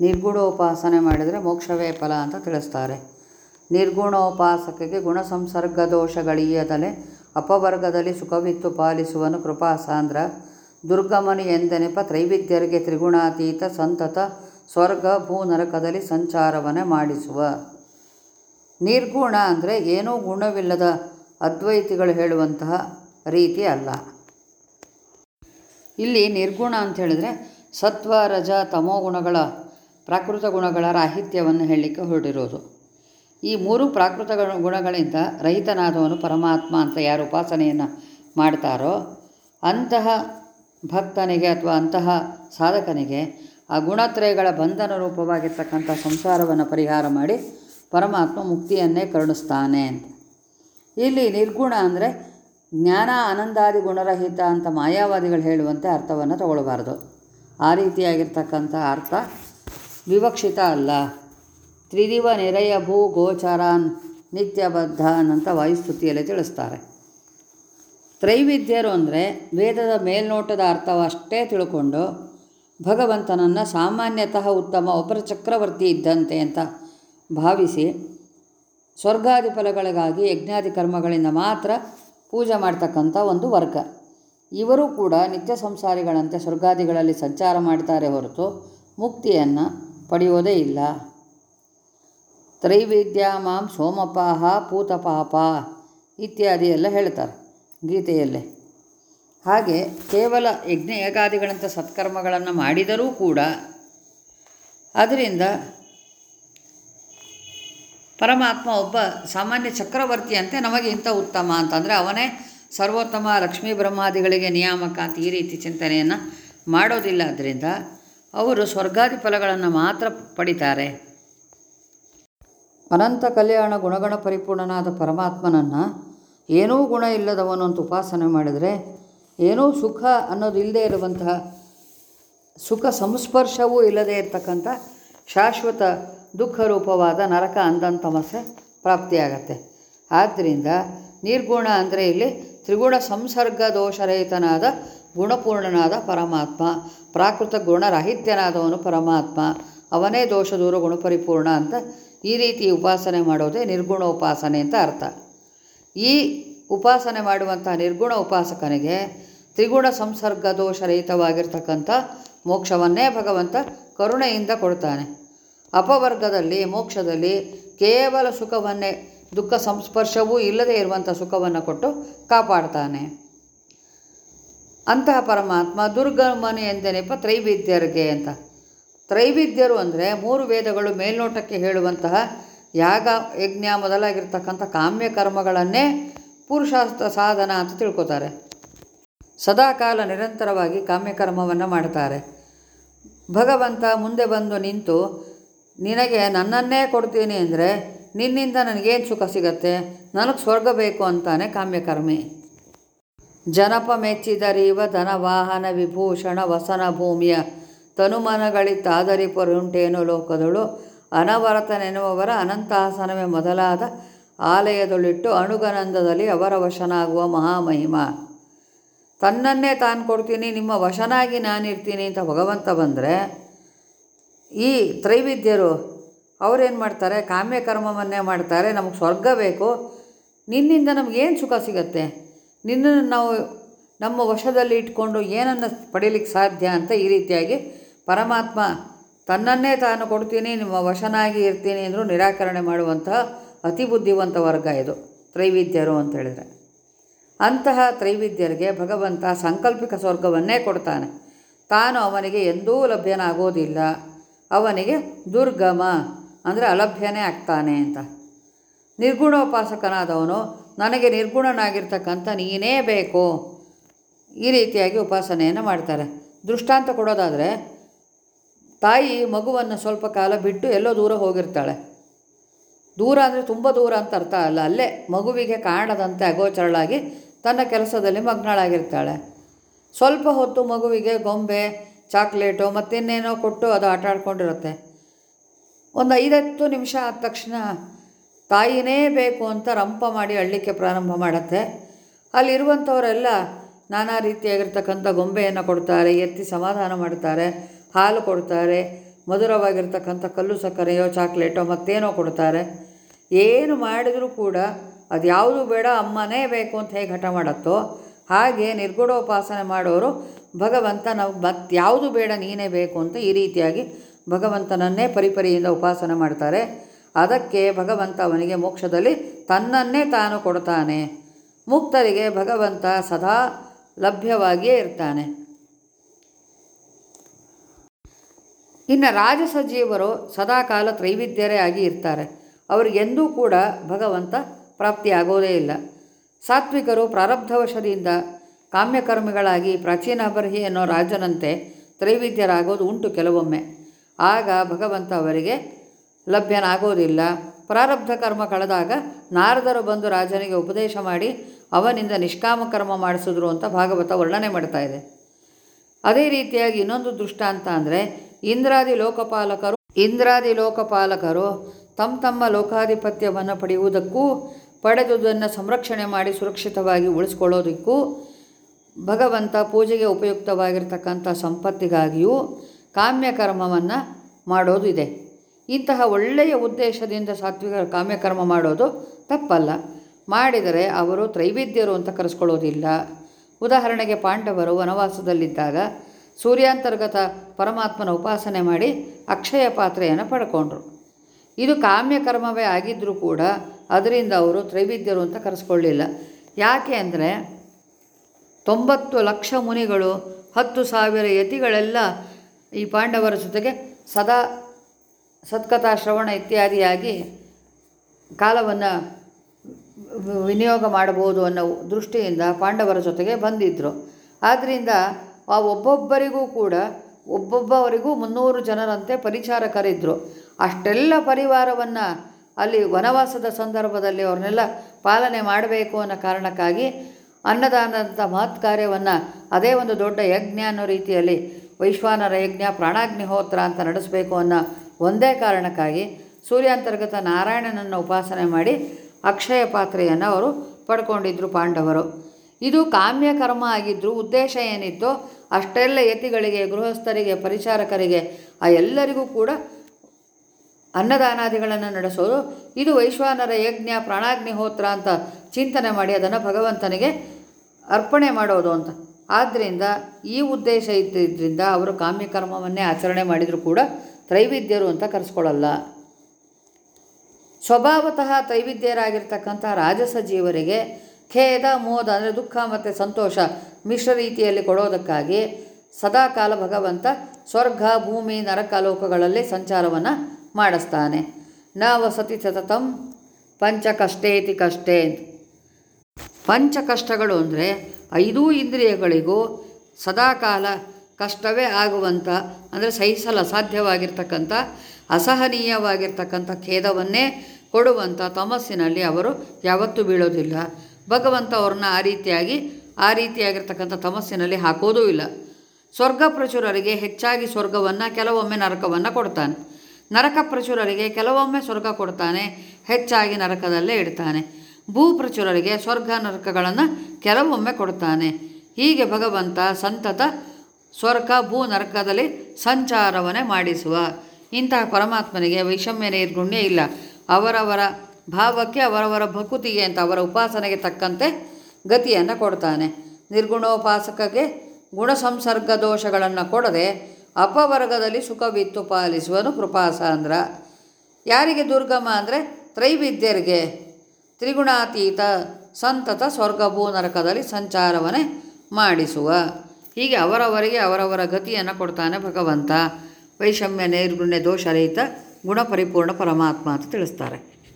ನಿರ್ಗುಣೋಪಾಸನೆ ಮಾಡಿದರೆ ಮೋಕ್ಷವೇ ಫಲ ಅಂತ ತಿಳಿಸ್ತಾರೆ. ನಿರ್ಗುಣೋಪಾಸಕಿಗೆ ಗುಣ ಸಂಸರ್ಗ ದೋಷಗಳೀಯದಲೆ ಅಪವರ್ಗದಲ್ಲಿ ಸುಖವಿತ್ತು ಪಾಲಿಸುವನು ಕೃಪಾಸಾಂದ್ರ. ದುರ್ಗಮನು ಎಂದೆನೆಪ ತ್ರೈವಿದ್ಯರಿಗೆ ತ್ರಿಗುಣಾತೀತ ಸಂತತ ಸ್ವರ್ಗ ಭೂ ನರಕದಲ್ಲಿ ಸಂಚಾರವನ್ನೇ ಮಾಡಿಸುವ. ನಿರ್ಗುಣ ಅಂದರೆ ಏನೂ ಗುಣವಿಲ್ಲದ ಅದ್ವೈತಿಗಳು ಹೇಳುವಂತಹ ರೀತಿ ಅಲ್ಲ. ಇಲ್ಲಿ ನಿರ್ಗುಣ ಅಂತ ಹೇಳಿದರೆ ಸತ್ವ, ರಜ, ತಮೋ ಗುಣಗಳ ಪ್ರಾಕೃತ ಗುಣಗಳ ರಾಹಿತ್ಯವನ್ನು ಹೇಳಲಿಕ್ಕೆ ಹೊರಡಿರೋದು ಈ ಮೂರು ಪ್ರಾಕೃತ ಗಣ- ಗುಣಗಳಿಂದ ರಹಿತನಾದವನು ಪರಮಾತ್ಮ ಅಂತ ಯಾರು ಉಪಾಸನೆಯನ್ನು ಮಾಡ್ತಾರೋ, ಅಂತಹ ಭಕ್ತನಿಗೆ ಅಥವಾ ಅಂತಹ ಸಾಧಕನಿಗೆ ಆ ಗುಣತ್ರಯಗಳ ಬಂಧನ ರೂಪವಾಗಿರ್ತಕ್ಕಂಥ ಸಂಸಾರವನ್ನು ಪರಿಹಾರ ಮಾಡಿ ಪರಮಾತ್ಮ ಮುಕ್ತಿಯನ್ನೇ ಕರುಣಿಸ್ತಾನೆ ಅಂತ. ಇಲ್ಲಿ ನಿರ್ಗುಣ ಅಂದರೆ ಜ್ಞಾನ ಆನಂದಾದಿ ಗುಣರಹಿತ ಅಂತ ಮಾಯಾವಾದಿಗಳು ಹೇಳುವಂತೆ ಅರ್ಥವನ್ನು ತಗೊಳ್ಬಾರ್ದು. ಆ ರೀತಿಯಾಗಿರ್ತಕ್ಕಂಥ ಅರ್ಥ ವಿವಕ್ಷಿತ ಅಲ್ಲ. ತ್ರಿದಿವ ನಿರಯ ಭೂ ಗೋಚರಾನ್ ನಿತ್ಯಬದ್ಧಾನ್ ಅಂತ ವಾಯುಸ್ತುತಿಯಲ್ಲಿ ತಿಳಿಸ್ತಾರೆ. ತ್ರೈವಿದ್ಯರು ಅಂದರೆ ವೇದದ ಮೇಲ್ನೋಟದ ಅರ್ಥವಷ್ಟೇ ತಿಳ್ಕೊಂಡು ಭಗವಂತನನ್ನು ಸಾಮಾನ್ಯತಃ ಉತ್ತಮ ಒಬ್ಬರ ಚಕ್ರವರ್ತಿ ಇದ್ದಂತೆ ಅಂತ ಭಾವಿಸಿ ಸ್ವರ್ಗಾದಿ ಫಲಗಳಿಗಾಗಿ ಯಜ್ಞಾದಿ ಕರ್ಮಗಳಿಂದ ಮಾತ್ರ ಪೂಜೆ ಮಾಡ್ತಕ್ಕಂಥ ಒಂದು ವರ್ಗ. ಇವರು ಕೂಡ ನಿತ್ಯ ಸಂಸಾರಿಗಳಂತೆ ಸ್ವರ್ಗಾದಿಗಳಲ್ಲಿ ಸಂಚಾರ ಮಾಡ್ತಾರೆ ಹೊರತು ಮುಕ್ತಿಯನ್ನು ಪಡೆಯೋದೇ ಇಲ್ಲ. ತ್ರೈವೇದ್ಯ ಮಾಂ ಸೋಮಪಾಹ ಪೂತಪಾಪ ಇತ್ಯಾದಿ ಎಲ್ಲ ಹೇಳ್ತಾರೆ ಗೀತೆಯಲ್ಲೇ. ಹಾಗೆ ಕೇವಲ ಯಜ್ಞ ಏಕಾದಿಗಳಂಥ ಸತ್ಕರ್ಮಗಳನ್ನು ಮಾಡಿದರೂ ಕೂಡ ಅದರಿಂದ ಪರಮಾತ್ಮ ಒಬ್ಬ ಸಾಮಾನ್ಯ ಚಕ್ರವರ್ತಿಯಂತೆ ನಮಗೆ ಇಂಥ ಉತ್ತಮ ಅಂತಂದರೆ ಅವನೇ ಸರ್ವೋತ್ತಮ ಲಕ್ಷ್ಮೀ ಬ್ರಹ್ಮಾದಿಗಳಿಗೆ ನಿಯಾಮಕ ಅಂತ ಈ ರೀತಿ ಚಿಂತನೆಯನ್ನು ಮಾಡೋದಿಲ್ಲ. ಅದರಿಂದ ಅವರು ಸ್ವರ್ಗಾದಿ ಫಲಗಳನ್ನು ಮಾತ್ರ ಪಡಿತಾರೆ. ಅನಂತ ಕಲ್ಯಾಣ ಗುಣಗಣ ಪರಿಪೂರ್ಣನಾದ ಪರಮಾತ್ಮನನ್ನು ಏನೂ ಗುಣ ಇಲ್ಲದವನು ಅಂತ ಉಪಾಸನೆ ಮಾಡಿದರೆ ಏನೂ ಸುಖ ಅನ್ನೋದು ಇಲ್ಲದೆ ಇರುವಂತಹ ಸುಖ ಸಂಸ್ಪರ್ಶವೂ ಇಲ್ಲದೇ ಇರತಕ್ಕಂಥ ಶಾಶ್ವತ ದುಃಖ ರೂಪವಾದ ನರಕ ಅಂಧಂತಮಸ್ಸೆ ಪ್ರಾಪ್ತಿಯಾಗತ್ತೆ. ಆದ್ದರಿಂದ ನಿರ್ಗುಣ ಅಂದರೆ ಇಲ್ಲಿ ತ್ರಿಗುಣ ಸಂಸರ್ಗ ದೋಷರಹಿತನಾದ ಗುಣಪೂರ್ಣನಾದ ಪರಮಾತ್ಮ, ಪ್ರಾಕೃತ ಗುಣರಾಹಿತ್ಯನಾದವನು ಪರಮಾತ್ಮ, ಅವನೇ ದೋಷ ದೂರ ಗುಣಪರಿಪೂರ್ಣ ಅಂತ ಈ ರೀತಿ ಉಪಾಸನೆ ಮಾಡೋದೇ ನಿರ್ಗುಣ ಉಪಾಸನೆ ಅಂತ ಅರ್ಥ. ಈ ಉಪಾಸನೆ ಮಾಡುವಂಥ ನಿರ್ಗುಣ ಉಪಾಸಕನಿಗೆ ತ್ರಿಗುಣ ಸಂಸರ್ಗ ದೋಷರಹಿತವಾಗಿರ್ತಕ್ಕಂಥ ಮೋಕ್ಷವನ್ನೇ ಭಗವಂತ ಕರುಣೆಯಿಂದ ಕೊಡ್ತಾನೆ. ಅಪವರ್ಗದಲ್ಲಿ, ಮೋಕ್ಷದಲ್ಲಿ ಕೇವಲ ಸುಖವನ್ನೇ, ದುಃಖ ಸಂಸ್ಪರ್ಶವೂ ಇಲ್ಲದೆ ಇರುವಂಥ ಸುಖವನ್ನು ಕೊಟ್ಟು ಕಾಪಾಡ್ತಾನೆ. ಅಂತಹ ಪರಮಾತ್ಮ ದುರ್ಗಮನು ಎಂದೆನೆಪ ತ್ರೈವಿದ್ಯರಿಗೆ ಅಂತ. ತ್ರೈವಿದ್ಯರು ಅಂದರೆ ಮೂರು ವೇದಗಳು ಮೇಲ್ನೋಟಕ್ಕೆ ಹೇಳುವಂತಹ ಯಾಗ, ಯಜ್ಞ ಮೊದಲಾಗಿರ್ತಕ್ಕಂಥ ಕಾಮ್ಯ ಕರ್ಮಗಳನ್ನೇ ಪುರುಷಾರ್ಥ ಸಾಧನ ಅಂತ ತಿಳ್ಕೊತಾರೆ. ಸದಾಕಾಲ ನಿರಂತರವಾಗಿ ಕಾಮ್ಯಕರ್ಮವನ್ನು ಮಾಡ್ತಾರೆ ಭಗವಂತ ಮುಂದೆ ಬಂದು ನಿಂತು, ನಿನಗೆ ನನ್ನನ್ನೇ ಕೊಡ್ತೀನಿ ಅಂದರೆ ನಿನ್ನಿಂದ ನನಗೇನು ಸುಖ ಸಿಗತ್ತೆ? ನನಗೆ ಸ್ವರ್ಗ ಬೇಕು ಅಂತಾನೆ ಕಾಮ್ಯಕರ್ಮಿ ಜನಪ ಮೆಚ್ಚಿದರೀವ ಧನವಾಹನ ವಿಭೂಷಣ ವಸನ ಭೂಮಿಯ ತನುಮನಗಳಿತ್ತಾದರಿ ಪರುಂಟೇನು ಲೋಕದಳು. ಅನವರತನೆನ್ನುವವರ ಅನಂತಾಸನವೇ ಮೊದಲಾದ ಆಲಯದಳಿಟ್ಟು ಅಣುಗನಂದದಲ್ಲಿ ಅವರ ವಶನಾಗುವ ಮಹಾಮಹಿಮ. ತನ್ನನ್ನೇ ತಾನು ಕೊಡ್ತೀನಿ, ನಿಮ್ಮ ವಶನಾಗಿ ನಾನಿರ್ತೀನಿ ಅಂತ ಭಗವಂತ ಬಂದರೆ, ಈ ತ್ರೈವಿದ್ಯರು ಅವರೇನು ಮಾಡ್ತಾರೆ? ಕಾಮ್ಯಕರ್ಮವನ್ನೇ ಮಾಡ್ತಾರೆ, ನಮಗೆ ಸ್ವರ್ಗ ಬೇಕು. ನಿನ್ನಿಂದ ನಮಗೇನು ಸುಖ ಸಿಗತ್ತೆ? ನಿನ್ನನ್ನು ನಾವು ನಮ್ಮ ವಶದಲ್ಲಿ ಇಟ್ಕೊಂಡು ಏನನ್ನು ಪಡೀಲಿಕ್ಕೆ ಸಾಧ್ಯ ಅಂತ ಈ ರೀತಿಯಾಗಿ ಪರಮಾತ್ಮ ತನ್ನನ್ನೇ ತಾನು ಕೊಡ್ತೀನಿ, ನಿಮ್ಮ ವಶನಾಗಿ ಇರ್ತೀನಿ ಅಂದರೂ ನಿರಾಕರಣೆ ಮಾಡುವಂತಹ ಅತಿ ಬುದ್ಧಿವಂತ ವರ್ಗ ಇದು, ತ್ರೈವಿದ್ಯರು ಅಂತ ಹೇಳಿದರೆ. ಅಂತಹ ತ್ರೈವಿದ್ಯರಿಗೆ ಭಗವಂತ ಸಾಂಕಲ್ಪಿಕ ಸ್ವರ್ಗವನ್ನೇ ಕೊಡ್ತಾನೆ. ತಾನು ಅವನಿಗೆ ಎಂದೂ ಲಭ್ಯನಾಗೋದಿಲ್ಲ. ಅವನಿಗೆ ದುರ್ಗಮ ಅಂದರೆ ಅಲಭ್ಯನೇ ಆಗ್ತಾನೆ ಅಂತ. ನಿರ್ಗುಣೋಪಾಸಕನಾದವನು ನನಗೆ ನಿರ್ಗುಣನಾಗಿರ್ತಕ್ಕಂಥ ನೀನೇ ಬೇಕು. ಈ ರೀತಿಯಾಗಿ ಉಪಾಸನೆಯನ್ನು ಮಾಡ್ತಾರೆ. ದೃಷ್ಟಾಂತ ಕೊಡೋದಾದರೆ, ತಾಯಿ ಮಗುವನ್ನು ಸ್ವಲ್ಪ ಕಾಲ ಬಿಟ್ಟು ಎಲ್ಲೋ ದೂರ ಹೋಗಿರ್ತಾಳೆ. ದೂರ ಅಂದರೆ ತುಂಬ ದೂರ ಅಂತ ಅರ್ಥ ಅಲ್ಲ. ಅಲ್ಲೇ ಮಗುವಿಗೆ ಕಾಣದಂತೆ ಅಗೋಚರಳಾಗಿ ತನ್ನ ಕೆಲಸದಲ್ಲಿ ಮಗ್ನಳಾಗಿರ್ತಾಳೆ. ಸ್ವಲ್ಪ ಹೊತ್ತು ಮಗುವಿಗೆ ಗೊಂಬೆ, ಚಾಕ್ಲೇಟು ಮತ್ತಿನ್ನೇನೋ ಕೊಟ್ಟು ಅದು ಆಟ ಆಡ್ಕೊಂಡಿರುತ್ತೆ. ಒಂದು ಐದತ್ತು ನಿಮಿಷ ಆದ ತಕ್ಷಣ ತಾಯಿನೇ ಬೇಕು ಅಂತ ರಂಪ ಮಾಡಿ ಅಳ್ಳಿಕ್ಕೆ ಪ್ರಾರಂಭ ಮಾಡುತ್ತೆ. ಅಲ್ಲಿರುವಂಥವರೆಲ್ಲ ನಾನಾ ರೀತಿಯಾಗಿರ್ತಕ್ಕಂಥ ಗೊಂಬೆಯನ್ನು ಕೊಡ್ತಾರೆ, ಎತ್ತಿ ಸಮಾಧಾನ ಮಾಡ್ತಾರೆ ಹಾಲು ಕೊಡ್ತಾರೆ, ಮಧುರವಾಗಿರ್ತಕ್ಕಂಥ ಕಲ್ಲು ಸಕ್ಕರೆಯೋ, ಚಾಕ್ಲೇಟೋ, ಮತ್ತೇನೋ ಕೊಡ್ತಾರೆ. ಏನು ಮಾಡಿದರೂ ಕೂಡ ಅದು ಯಾವುದು ಬೇಡ, ಅಮ್ಮನೇ ಬೇಕು ಅಂತ ಹೇಗೆ ಹಠ ಮಾಡತ್ತೋ, ಹಾಗೆ ನಿರ್ಗುಣೋಪಾಸನೆ ಮಾಡೋರು ಭಗವಂತ ನಾವು ಮತ್ತೆ ಯಾವುದು ಬೇಡ, ನೀನೇ ಬೇಕು ಅಂತ ಈ ರೀತಿಯಾಗಿ ಭಗವಂತನನ್ನೇ ಪರಿಪರಿಯಿಂದ ಉಪಾಸನೆ ಮಾಡ್ತಾರೆ. ಅದಕ್ಕೆ ಭಗವಂತ ಅವನಿಗೆ ಮೋಕ್ಷದಲ್ಲಿ ತನ್ನನ್ನೇ ತಾನು ಕೊಡ್ತಾನೆ. ಮುಕ್ತರಿಗೆ ಭಗವಂತ ಸದಾ ಲಭ್ಯವಾಗಿಯೇ ಇರ್ತಾನೆ. ಇನ್ನು ರಾಜಸ ಜೀವರು ಸದಾಕಾಲ ತ್ರೈವಿದ್ಯರೇ ಆಗಿ ಇರ್ತಾರೆ. ಅವರಿಗೆಂದೂ ಕೂಡ ಭಗವಂತ ಪ್ರಾಪ್ತಿಯಾಗೋದೇ ಇಲ್ಲ. ಸಾತ್ವಿಕರು ಪ್ರಾರಬ್ಧವಶದಿಂದ ಕಾಮ್ಯಕರ್ಮಿಗಳಾಗಿ ಪ್ರಾಚೀನ ಬರಹಿ ಅನ್ನೋ ರಾಜನಂತೆ ತ್ರೈವಿದ್ಯರಾಗೋದು ಉಂಟು ಕೆಲವೊಮ್ಮೆ. ಆಗ ಭಗವಂತ ಅವರಿಗೆ ಲಭ್ಯನಾಗೋದಿಲ್ಲ. ಪ್ರಾರಬ್ಧ ಕರ್ಮ ಕಳೆದಾಗ ನಾರದರು ಬಂದು ರಾಜನಿಗೆ ಉಪದೇಶ ಮಾಡಿ, ಅವನಿಂದ ನಿಷ್ಕಾಮ ಕರ್ಮ ಮಾಡಿಸಿದ್ರು ಅಂತ ಭಾಗವತ ವರ್ಣನೆ ಮಾಡ್ತಾ ಇದೆ. ಅದೇ ರೀತಿಯಾಗಿ ಇನ್ನೊಂದು ದೃಷ್ಟಾಂತ ಅಂದರೆ, ಇಂದ್ರಾದಿ ಲೋಕಪಾಲಕರು ಇಂದ್ರಾದಿ ಲೋಕಪಾಲಕರು ತಮ್ಮ ತಮ್ಮ ಲೋಕಾಧಿಪತ್ಯವನ್ನು ಪಡೆಯುವುದಕ್ಕೂ, ಪಡೆದುದನ್ನು ಸಂರಕ್ಷಣೆ ಮಾಡಿ ಸುರಕ್ಷಿತವಾಗಿ ಉಳಿಸ್ಕೊಳ್ಳೋದಕ್ಕೂ, ಭಗವಂತ ಪೂಜೆಗೆ ಉಪಯುಕ್ತವಾಗಿರ್ತಕ್ಕಂಥ ಸಂಪತ್ತಿಗಾಗಿಯೂ ಕಾಮ್ಯಕರ್ಮವನ್ನು ಮಾಡೋದು ಇದೆ. ಇಂತಹ ಒಳ್ಳೆಯ ಉದ್ದೇಶದಿಂದ ಸಾತ್ವಿಕ ಕಾಮ್ಯಕರ್ಮ ಮಾಡೋದು ತಪ್ಪಲ್ಲ. ಮಾಡಿದರೆ ಅವರು ತ್ರೈವಿದ್ಯರು ಅಂತ ಕರೆಸ್ಕೊಳ್ಳೋದಿಲ್ಲ. ಉದಾಹರಣೆಗೆ ಪಾಂಡವರು ವನವಾಸದಲ್ಲಿದ್ದಾಗ ಸೂರ್ಯಾಂತರ್ಗತ ಪರಮಾತ್ಮನ ಉಪಾಸನೆ ಮಾಡಿ ಅಕ್ಷಯ ಪಾತ್ರೆಯನ್ನು ಪಡ್ಕೊಂಡ್ರು. ಇದು ಕಾಮ್ಯಕರ್ಮವೇ ಆಗಿದ್ದರೂ ಕೂಡ ಅದರಿಂದ ಅವರು ತ್ರೈವಿದ್ಯರು ಅಂತ ಕರೆಸ್ಕೊಳ್ಳಿಲ್ಲ. ಯಾಕೆ ಅಂದರೆ ತೊಂಬತ್ತು ಲಕ್ಷ ಮುನಿಗಳು, ಹತ್ತು ಸಾವಿರ ಯತಿಗಳೆಲ್ಲ ಈ ಪಾಂಡವರ ಜೊತೆಗೆ ಸದಾ ಸತ್ಕಥಾ ಶ್ರವಣ ಇತ್ಯಾದಿಯಾಗಿ ಕಾಲವನ್ನು ವಿನಿಯೋಗ ಮಾಡಬಹುದು ಅನ್ನೋ ದೃಷ್ಟಿಯಿಂದ ಪಾಂಡವರ ಜೊತೆಗೆ ಬಂದಿದ್ದರು ಆದ್ದರಿಂದ ಆ ಒಬ್ಬೊಬ್ಬರಿಗೂ ಕೂಡ ಒಬ್ಬೊಬ್ಬವರಿಗೂ ಮುನ್ನೂರು ಜನರಂತೆ ಪರಿಚಾರಕರಿದ್ದರು ಅಷ್ಟೆಲ್ಲ ಪರಿವಾರವನ್ನು ಅಲ್ಲಿ ವನವಾಸದ ಸಂದರ್ಭದಲ್ಲಿ ಅವ್ರನ್ನೆಲ್ಲ ಪಾಲನೆ ಮಾಡಬೇಕು ಅನ್ನೋ ಕಾರಣಕ್ಕಾಗಿ ಅನ್ನದಾನದಂಥ ಮಹತ್ ಕಾರ್ಯವನ್ನು ಅದೇ ಒಂದು ದೊಡ್ಡ ಯಜ್ಞ ಅನ್ನೋ ರೀತಿಯಲ್ಲಿ ವೈಶ್ವಾನರ ಯಜ್ಞ ಪ್ರಾಣಾಗ್ನಿಹೋತ್ರ ಅಂತ ನಡೆಸಬೇಕು ಅನ್ನೋ ಒಂದೇ ಕಾರಣಕ್ಕಾಗಿ ಸೂರ್ಯಾಂತರ್ಗತ ನಾರಾಯಣನನ್ನು ಉಪಾಸನೆ ಮಾಡಿ ಅಕ್ಷಯ ಪಾತ್ರೆಯನ್ನು ಅವರು ಪಡ್ಕೊಂಡಿದ್ದರು ಪಾಂಡವರು. ಇದು ಕಾಮ್ಯ ಕರ್ಮ ಆಗಿದ್ದರೂ ಉದ್ದೇಶ ಏನಿತ್ತು ಅಷ್ಟೆಲ್ಲ ಯತಿಗಳಿಗೆ, ಗೃಹಸ್ಥರಿಗೆ, ಪರಿಚಾರಕರಿಗೆ, ಆ ಎಲ್ಲರಿಗೂ ಕೂಡ ಅನ್ನದಾನಾದಿಗಳನ್ನು ನಡೆಸೋದು ಇದು ವೈಶ್ವಾನರ ಯಜ್ಞ, ಪ್ರಾಣಾಗ್ನಿಹೋತ್ರ ಅಂತ ಚಿಂತನೆ ಮಾಡಿ ಅದನ್ನು ಭಗವಂತನಿಗೆ ಅರ್ಪಣೆ ಮಾಡೋದು ಅಂತ. ಆದ್ದರಿಂದ ಈ ಉದ್ದೇಶ ಇದ್ದಿದ್ದರಿಂದ ಅವರು ಕಾಮ್ಯಕರ್ಮವನ್ನೇ ಆಚರಣೆ ಮಾಡಿದರೂ ಕೂಡ ತ್ರೈವಿದ್ಯರು ಅಂತ ಕರೆಸ್ಕೊಳ್ಳಲ್ಲ. ಸ್ವಭಾವತಃ ತ್ರೈವಿದ್ಯರಾಗಿರ್ತಕ್ಕಂಥ ರಾಜಸ ಜೀವರಿಗೆ ಖೇದ, ಮೋದ ಅಂದರೆ ದುಃಖ ಮತ್ತು ಸಂತೋಷ ಮಿಶ್ರ ರೀತಿಯಲ್ಲಿ ಕೊಡೋದಕ್ಕಾಗಿ ಸದಾಕಾಲ ಭಗವಂತ ಸ್ವರ್ಗ, ಭೂಮಿ, ನರಕ ಲೋಕಗಳಲ್ಲಿ ಸಂಚಾರವನ್ನು ಮಾಡಿಸ್ತಾನೆ. ನ ವಸತಿ ಸತತಂ ಪಂಚ ಕಷ್ಟೇತಿ ಕಷ್ಟೇ ಪಂಚ ಕಷ್ಟಗಳು ಅಂದರೆ ಐದೂ ಇಂದ್ರಿಯಗಳಿಗೂ ಸದಾಕಾಲ ಕಷ್ಟವೇ ಆಗುವಂಥ ಅಂದರೆ ಸಹಿಸಲು ಅಸಾಧ್ಯವಾಗಿರ್ತಕ್ಕಂಥ, ಅಸಹನೀಯವಾಗಿರ್ತಕ್ಕಂಥ ಖೇದವನ್ನೇ ಕೊಡುವಂಥ ತಮಸ್ಸಿನಲ್ಲಿ ಅವರು ಯಾವತ್ತೂ ಬೀಳೋದಿಲ್ಲ. ಭಗವಂತ ಅವ್ರನ್ನ ಆ ರೀತಿಯಾಗಿ, ಆ ರೀತಿಯಾಗಿರ್ತಕ್ಕಂಥ ತಮಸ್ಸಿನಲ್ಲಿ ಹಾಕೋದೂ ಇಲ್ಲ. ಸ್ವರ್ಗ ಪ್ರಚುರರಿಗೆ ಹೆಚ್ಚಾಗಿ ಸ್ವರ್ಗವನ್ನು ಕೆಲವೊಮ್ಮೆ ನರಕವನ್ನು ಕೊಡ್ತಾನೆ. ನರಕ ಪ್ರಚುರರಿಗೆ ಕೆಲವೊಮ್ಮೆ ಸ್ವರ್ಗ ಕೊಡ್ತಾನೆ, ಹೆಚ್ಚಾಗಿ ನರಕದಲ್ಲೇ ಇಡ್ತಾನೆ. ಭೂ ಪ್ರಚುರರಿಗೆ ಸ್ವರ್ಗ ನರಕಗಳನ್ನು ಕೆಲವೊಮ್ಮೆ ಕೊಡ್ತಾನೆ. ಹೀಗೆ ಭಗವಂತ ಸಂತತ ಸ್ವರ್ಗ, ಭೂ ನರಕದಲ್ಲಿ ಸಂಚಾರವನ್ನೇ ಮಾಡಿಸುವ. ಇಂತಹ ಪರಮಾತ್ಮನಿಗೆ ವೈಷಮ್ಯ ನಿರ್ಗುಣ್ಯ ಇಲ್ಲ. ಅವರವರ ಭಾವಕ್ಕೆ, ಅವರವರ ಭಕುತಿಗೆ ಅಂತ ಅವರ ಉಪಾಸನೆಗೆ ತಕ್ಕಂತೆ ಗತಿಯನ್ನು ಕೊಡ್ತಾನೆ. ನಿರ್ಗುಣೋಪಾಸಕಗೆ ಗುಣ ಸಂಸರ್ಗ ದೋಷಗಳನ್ನು ಕೊಡದೆ ಅಪವರ್ಗದಲ್ಲಿ ಸುಖವಿತ್ತು ಪಾಲಿಸುವನು ಕೃಪಾಸಾಂದ್ರ. ಯಾರಿಗೆ ದುರ್ಗಮ ಅಂದರೆ ತ್ರೈವಿದ್ಯರಿಗೆ. ತ್ರಿಗುಣಾತೀತ, ಸಂತತ ಸ್ವರ್ಗ, ಭೂ ನರಕದಲ್ಲಿ ಸಂಚಾರವನ್ನೇ ಮಾಡಿಸುವ. ಹೀಗೆ ಅವರವರಿಗೆ ಅವರವರ ಗತಿಯನ್ನು ಕೊಡ್ತಾನೆ ಭಗವಂತ. ವೈಷಮ್ಯ ನೈರ್ಗುಣ್ಯ ದೋಷರಹಿತ ಗುಣಪರಿಪೂರ್ಣ ಪರಮಾತ್ಮ ಅಂತ ತಿಳಿಸ್ತಾರೆ.